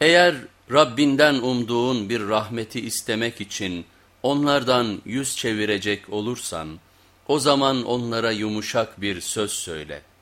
Eğer Rabbinden umduğun bir rahmeti istemek için onlardan yüz çevirecek olursan, o zaman onlara yumuşak bir söz söyle.''